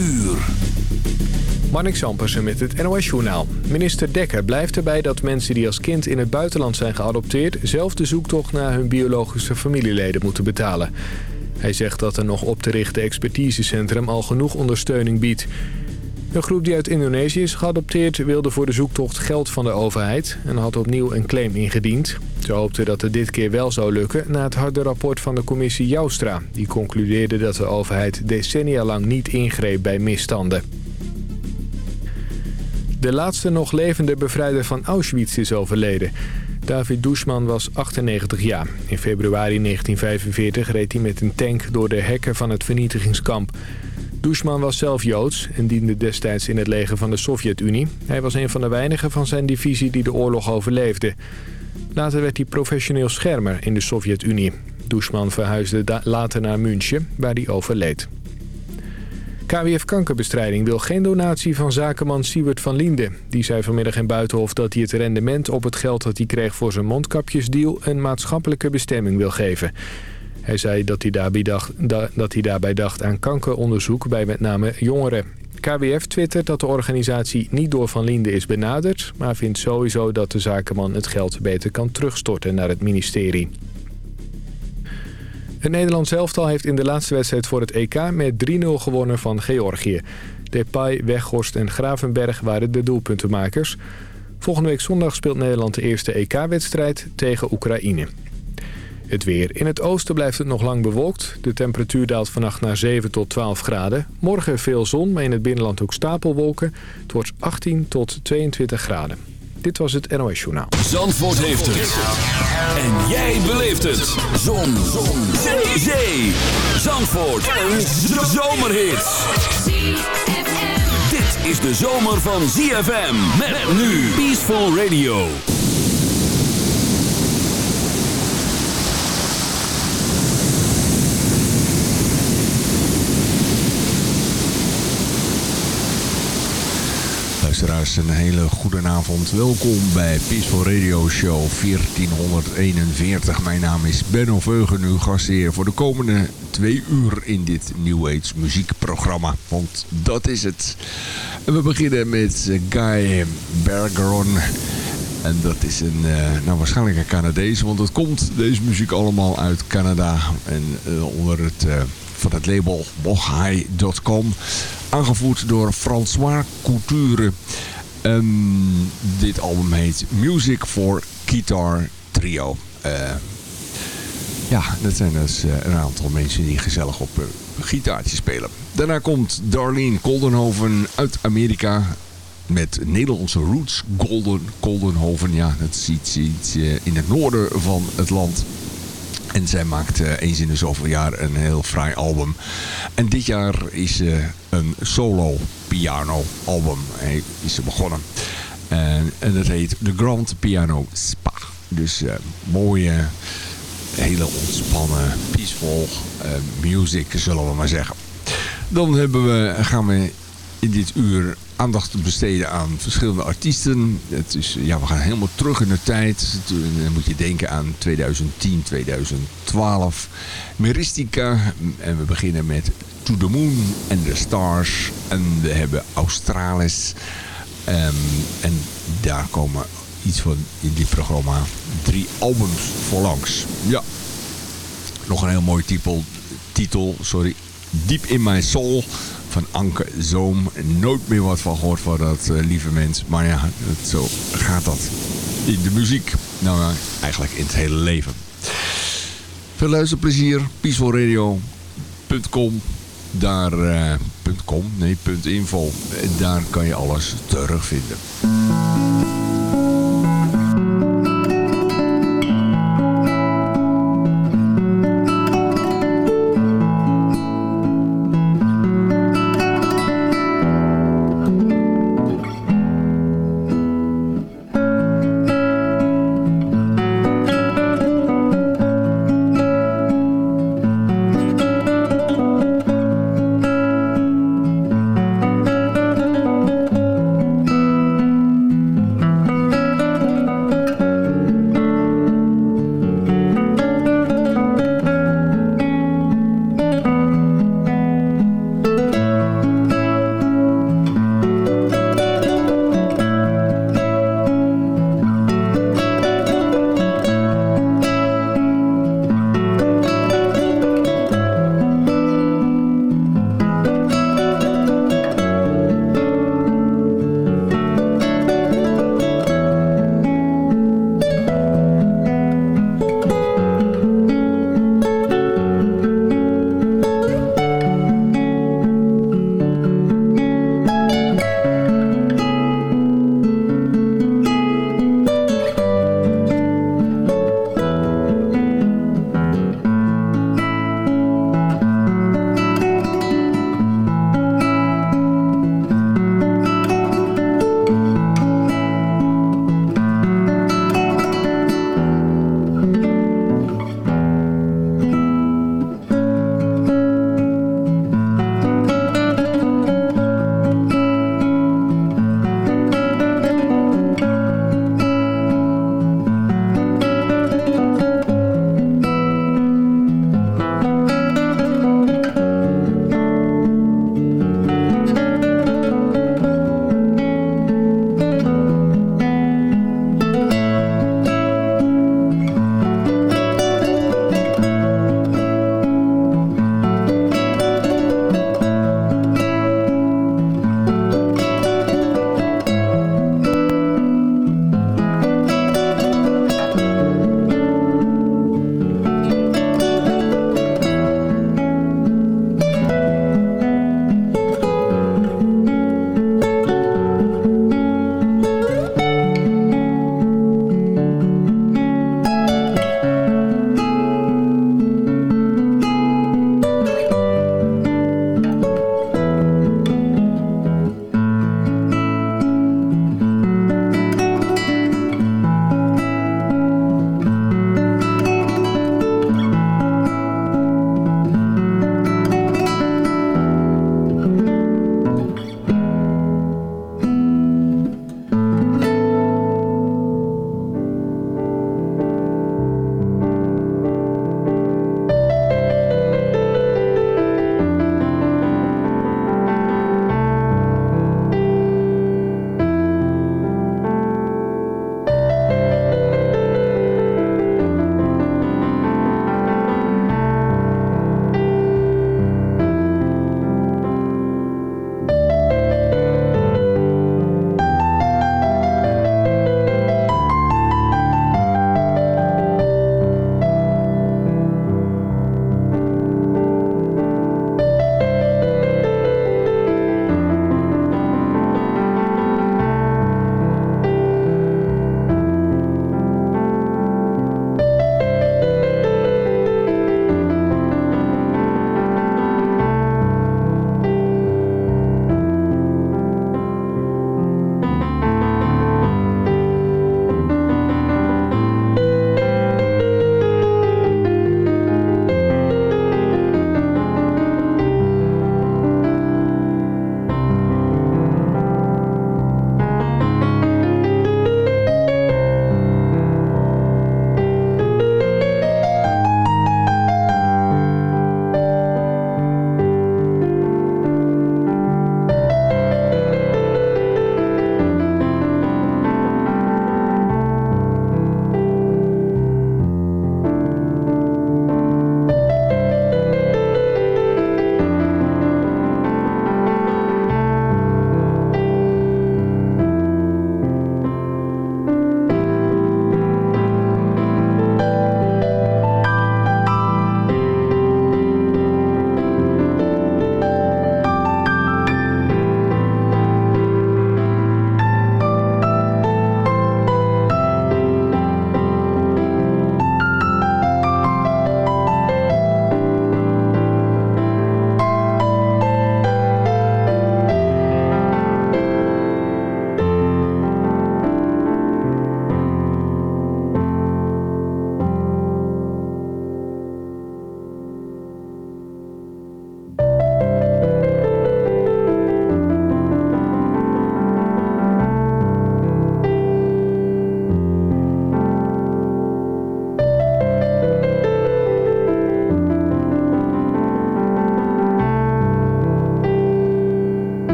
uur. Marnik met het NOS-journaal. Minister Dekker blijft erbij dat mensen die als kind in het buitenland zijn geadopteerd... zelf de zoektocht naar hun biologische familieleden moeten betalen. Hij zegt dat een nog op te richten expertisecentrum al genoeg ondersteuning biedt. Een groep die uit Indonesië is geadopteerd wilde voor de zoektocht geld van de overheid... en had opnieuw een claim ingediend. Ze hoopten dat het dit keer wel zou lukken na het harde rapport van de commissie Joustra. Die concludeerde dat de overheid decennia lang niet ingreep bij misstanden. De laatste nog levende bevrijder van Auschwitz is overleden. David Dushman was 98 jaar. In februari 1945 reed hij met een tank door de hekken van het vernietigingskamp. Dushman was zelf Joods en diende destijds in het leger van de Sovjet-Unie. Hij was een van de weinigen van zijn divisie die de oorlog overleefde. Later werd hij professioneel schermer in de Sovjet-Unie. Dushman verhuisde later naar München, waar hij overleed. KWF Kankerbestrijding wil geen donatie van zakenman Siewert van Liende. Die zei vanmiddag in Buitenhof dat hij het rendement op het geld dat hij kreeg voor zijn mondkapjesdeal een maatschappelijke bestemming wil geven. Hij zei dat hij, daarbij dacht, dat hij daarbij dacht aan kankeronderzoek bij met name jongeren. KWF twittert dat de organisatie niet door Van Linde is benaderd... maar vindt sowieso dat de zakenman het geld beter kan terugstorten naar het ministerie. Het Nederlands elftal heeft in de laatste wedstrijd voor het EK met 3-0 gewonnen van Georgië. Depay, Weghorst en Gravenberg waren de doelpuntenmakers. Volgende week zondag speelt Nederland de eerste EK-wedstrijd tegen Oekraïne. Het weer. In het oosten blijft het nog lang bewolkt. De temperatuur daalt vannacht naar 7 tot 12 graden. Morgen veel zon, maar in het binnenland ook stapelwolken. Het wordt 18 tot 22 graden. Dit was het NOS Journaal. Zandvoort heeft het. En jij beleeft het. Zon. zon. Zee. Zee. Zandvoort. Een zomerhit. Dit is de zomer van ZFM. Met nu Peaceful Radio. Luisteraars, een hele goede avond. Welkom bij Peaceful Radio Show 1441. Mijn naam is Benno Veugen, uw gastheer voor de komende twee uur in dit New Age muziekprogramma. Want dat is het. En we beginnen met Guy Bergeron. En dat is een, uh, nou waarschijnlijk een Canadees, want het komt deze muziek allemaal uit Canada. En uh, onder het... Uh, van het label bochai.com. Aangevoerd door François Couture. Um, dit album heet Music for Guitar Trio. Uh, ja, dat zijn dus uh, een aantal mensen die gezellig op uh, gitaartje spelen. Daarna komt Darlene Koldenhoven uit Amerika met Nederlandse roots. Golden, Goldenhoven, ja, dat is iets, iets in het noorden van het land. En zij maakt uh, eens in de zoveel jaar een heel fraai album. En dit jaar is ze een solo piano album. Hij is ze begonnen. En, en dat heet The Grand Piano Spa. Dus uh, mooie, hele ontspannen, peaceful music zullen we maar zeggen. Dan hebben we, gaan we in dit uur aandacht besteden aan verschillende artiesten. Het is, ja, we gaan helemaal terug in de tijd. Dan moet je denken aan 2010, 2012. Meristica. En we beginnen met To the Moon and the Stars. En we hebben Australis. Um, en daar komen iets van in dit programma drie albums voor langs. Ja. Nog een heel mooi titel. Titel, sorry. Deep in My Soul van Anke Zoom. Nooit meer wat van gehoord van dat uh, lieve mens. Maar ja, zo gaat dat in de muziek. Nou, eigenlijk in het hele leven. Veel luisterplezier. peacefulradio.com Daar, uh, .com, .info. Daar kan je alles terugvinden.